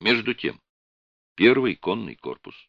Между тем, первый конный корпус.